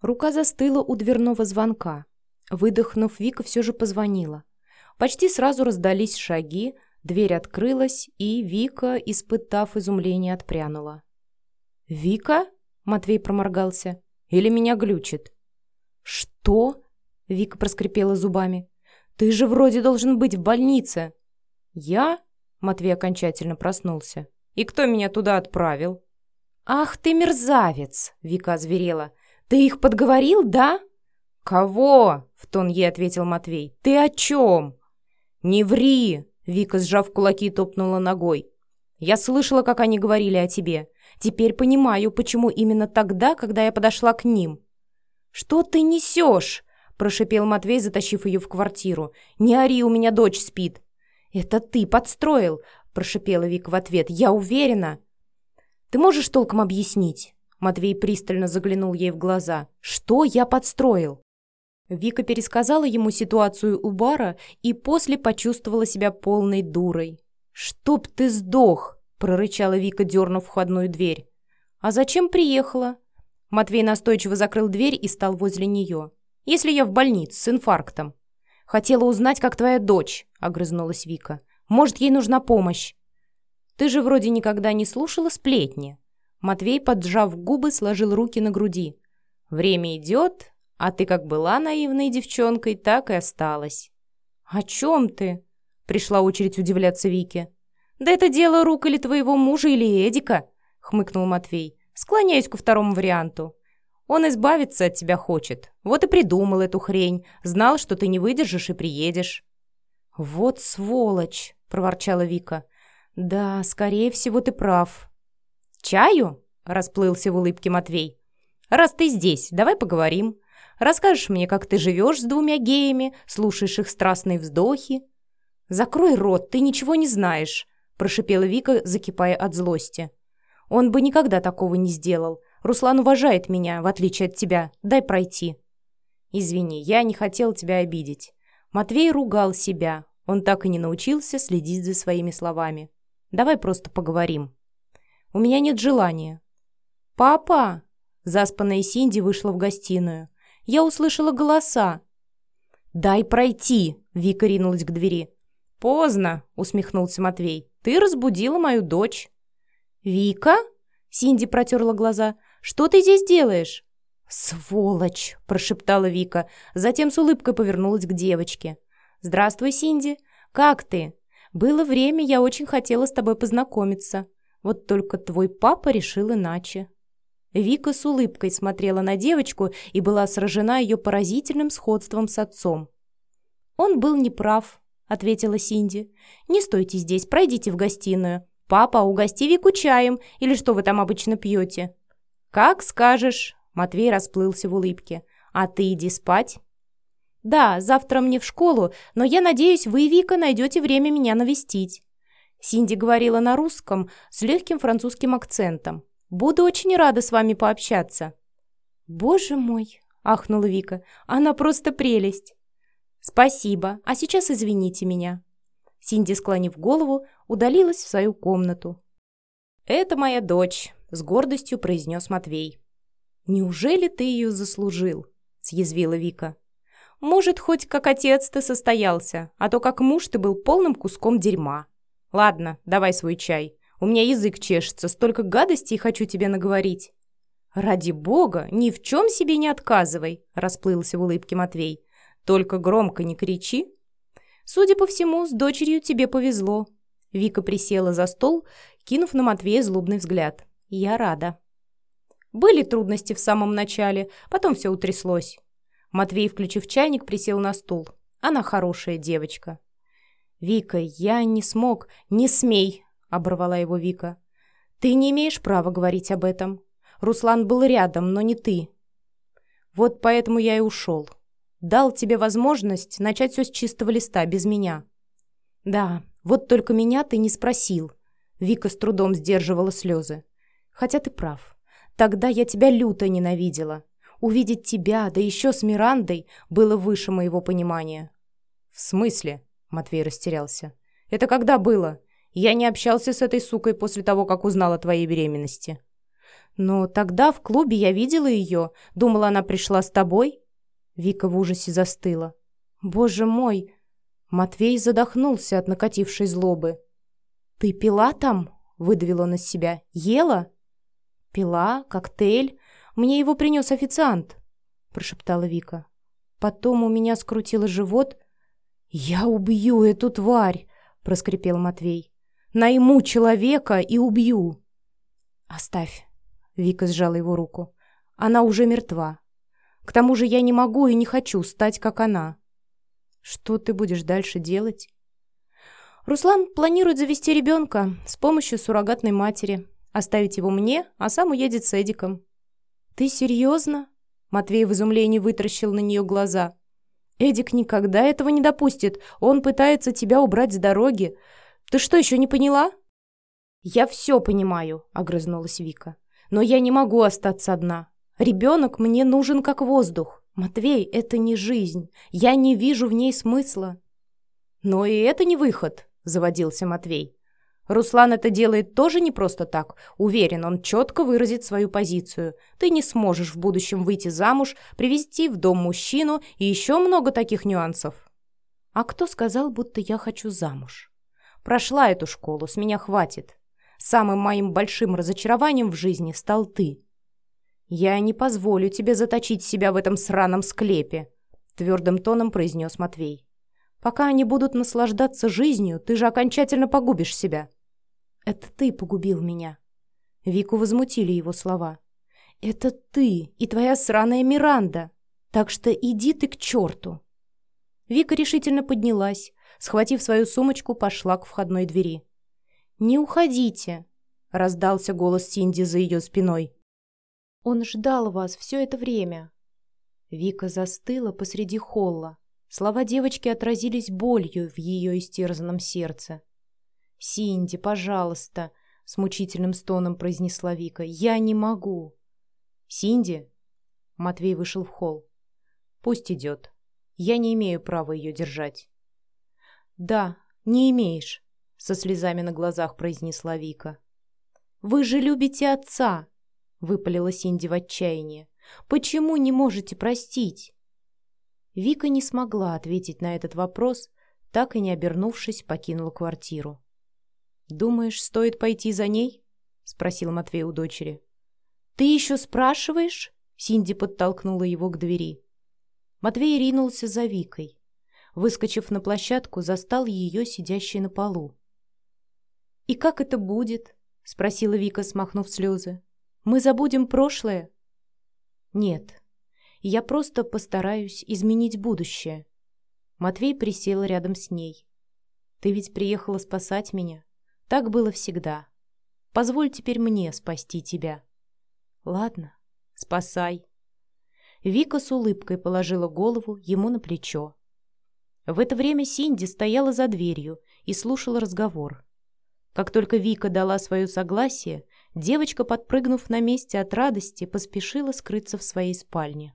Рука застыла у дверного звонка. Выдохнув, Вика все же позвонила. Почти сразу раздались шаги, дверь открылась, и Вика, испытав изумление, отпрянула. «Вика?» — Матвей проморгался. «Или меня глючит?» «Что?» — Вика проскрипела зубами. «Ты же вроде должен быть в больнице». «Я?» — Матвей окончательно проснулся. «И кто меня туда отправил?» «Ах ты мерзавец!» — Вика озверела. «Ты их подговорил, да?» «Кого?» — в тон ей ответил Матвей. «Ты о чем?» «Не ври!» — Вика, сжав кулаки, топнула ногой. «Я слышала, как они говорили о тебе. Теперь понимаю, почему именно тогда, когда я подошла к ним». «Что ты несешь?» — прошипел Матвей, затащив ее в квартиру. «Не ори, у меня дочь спит». «Это ты подстроил!» — прошипела Вика в ответ. «Я уверена!» «Ты можешь толком объяснить?» Матвей пристально заглянул ей в глаза. «Что я подстроил?» Вика пересказала ему ситуацию у бара и после почувствовала себя полной дурой. «Чтоб ты сдох!» – прорычала Вика, дернув входную дверь. «А зачем приехала?» Матвей настойчиво закрыл дверь и стал возле нее. «Если я в больнице с инфарктом». «Хотела узнать, как твоя дочь», — огрызнулась Вика. «Может, ей нужна помощь?» «Ты же вроде никогда не слушала сплетни». Матвей, поджав губы, сложил руки на груди. «Время идет, а ты как была наивной девчонкой, так и осталась». «О чем ты?» — пришла очередь удивляться Вике. «Да это дело рук или твоего мужа, или Эдика», — хмыкнул Матвей. «Склоняюсь ко второму варианту. Он избавиться от тебя хочет. Вот и придумал эту хрень. Знал, что ты не выдержишь и приедешь». «Вот сволочь!» — проворчала Вика. «Да, скорее всего, ты прав. «Чаю?» – расплылся в улыбке Матвей. «Раз ты здесь, давай поговорим. Расскажешь мне, как ты живешь с двумя геями, слушаешь их страстные вздохи». «Закрой рот, ты ничего не знаешь», – прошипела Вика, закипая от злости. «Он бы никогда такого не сделал. Руслан уважает меня, в отличие от тебя. Дай пройти». «Извини, я не хотел тебя обидеть». Матвей ругал себя. Он так и не научился следить за своими словами. «Давай просто поговорим». У меня нет желания». «Папа!» Заспанная Синди вышла в гостиную. «Я услышала голоса». «Дай пройти!» Вика ринулась к двери. «Поздно!» — усмехнулся Матвей. «Ты разбудила мою дочь». «Вика?» — Синди протерла глаза. «Что ты здесь делаешь?» «Сволочь!» — прошептала Вика. Затем с улыбкой повернулась к девочке. «Здравствуй, Синди. Как ты? Было время, я очень хотела с тобой познакомиться. Вот только твой папа решил иначе». Вика с улыбкой смотрела на девочку и была сражена ее поразительным сходством с отцом. «Он был неправ», — ответила Синди. «Не стойте здесь, пройдите в гостиную. Папа, угости Вику чаем, или что вы там обычно пьете?» «Как скажешь», — Матвей расплылся в улыбке. «А ты иди спать». «Да, завтра мне в школу, но я надеюсь, вы, Вика, найдете время меня навестить». Синди говорила на русском с легким французским акцентом. «Буду очень рада с вами пообщаться». «Боже мой!» — ахнула Вика. «Она просто прелесть!» «Спасибо, а сейчас извините меня». Синди, склонив голову, удалилась в свою комнату. «Это моя дочь», — с гордостью произнес Матвей. «Неужели ты ее заслужил?» — съязвила Вика. «Может, хоть как отец ты состоялся, а то как муж ты был полным куском дерьма», «Ладно, давай свой чай. У меня язык чешется, столько гадостей хочу тебе наговорить». «Ради бога, ни в чем себе не отказывай», — расплылся в улыбке Матвей. «Только громко не кричи». «Судя по всему, с дочерью тебе повезло». Вика присела за стол, кинув на Матвея злобный взгляд. «Я рада». Были трудности в самом начале, потом все утряслось. Матвей, включив чайник, присел на стул. Она хорошая девочка. «Вика, я не смог. Не смей!» — оборвала его Вика. «Ты не имеешь права говорить об этом. Руслан был рядом, но не ты. Вот поэтому я и ушел. Дал тебе возможность начать все с чистого листа, без меня». «Да, вот только меня ты не спросил». Вика с трудом сдерживала слезы. «Хотя ты прав. Тогда я тебя люто ненавидела. Увидеть тебя, да еще с Мирандой, было выше моего понимания». «В смысле?» Матвей растерялся. «Это когда было? Я не общался с этой сукой после того, как узнал о твоей беременности». Но тогда в клубе я видела ее. Думала, она пришла с тобой. Вика в ужасе застыла. Боже мой! Матвей задохнулся от накатившей злобы. «Ты пила там?» — выдавил он из себя. «Ела?» «Пила? Коктейль? Мне его принес официант», — прошептала Вика. Потом у меня скрутило живот. «Я убью эту тварь!» — проскрипел Матвей. «Найму человека и убью!» «Оставь!» — Вика сжала его руку. «Она уже мертва. К тому же я не могу и не хочу стать, как она». «Что ты будешь дальше делать?» «Руслан планирует завести ребенка с помощью суррогатной матери, оставить его мне, а сам уедет с Эдиком». «Ты серьезно?» Матвей в изумлении вытаращил на нее глаза. «Эдик никогда этого не допустит. Он пытается тебя убрать с дороги. Ты что, еще не поняла?» «Я все понимаю», — огрызнулась Вика. «Но я не могу остаться одна. Ребенок мне нужен как воздух. Матвей, это не жизнь. Я не вижу в ней смысла». «Но и это не выход», — заводился Матвей. Руслан это делает тоже не просто так. Уверен, он четко выразит свою позицию. Ты не сможешь в будущем выйти замуж, привести в дом мужчину и еще много таких нюансов. А кто сказал, будто я хочу замуж? Прошла эту школу, с меня хватит. Самым моим большим разочарованием в жизни стал ты. Я не позволю тебе заточить себя в этом сраном склепе, твердым тоном произнес Матвей. Пока они будут наслаждаться жизнью, ты же окончательно погубишь себя. «Это ты погубил меня». Вику возмутили его слова. «Это ты и твоя сраная Миранда. Так что иди ты к черту». Вика решительно поднялась, схватив свою сумочку, пошла к входной двери. «Не уходите!» — раздался голос Синди за ее спиной. «Он ждал вас все это время». Вика застыла посреди холла. Слова девочки отразились болью в ее истерзанном сердце. «Синди, пожалуйста!» — с мучительным стоном произнесла Вика. «Я не могу!» «Синди?» Матвей вышел в холл. «Пусть идет. Я не имею права ее держать». «Да, не имеешь», — со слезами на глазах произнесла Вика. «Вы же любите отца!» — выпалила Синди в отчаянии. «Почему не можете простить?» Вика не смогла ответить на этот вопрос, так и не обернувшись, покинула квартиру. «Думаешь, стоит пойти за ней?» — спросил Матвей у дочери. «Ты еще спрашиваешь?» — Синди подтолкнула его к двери. Матвей ринулся за Викой. Выскочив на площадку, застал ее, сидящей на полу. «И как это будет?» — спросила Вика, смахнув слезы. «Мы забудем прошлое?» «Нет, я просто постараюсь изменить будущее». Матвей присел рядом с ней. «Ты ведь приехала спасать меня. Так было всегда. Позволь теперь мне спасти тебя. Ладно, спасай. Вика с улыбкой положила голову ему на плечо. В это время Синди стояла за дверью и слушала разговор. Как только Вика дала свое согласие, девочка, подпрыгнув на месте от радости, поспешила скрыться в своей спальне.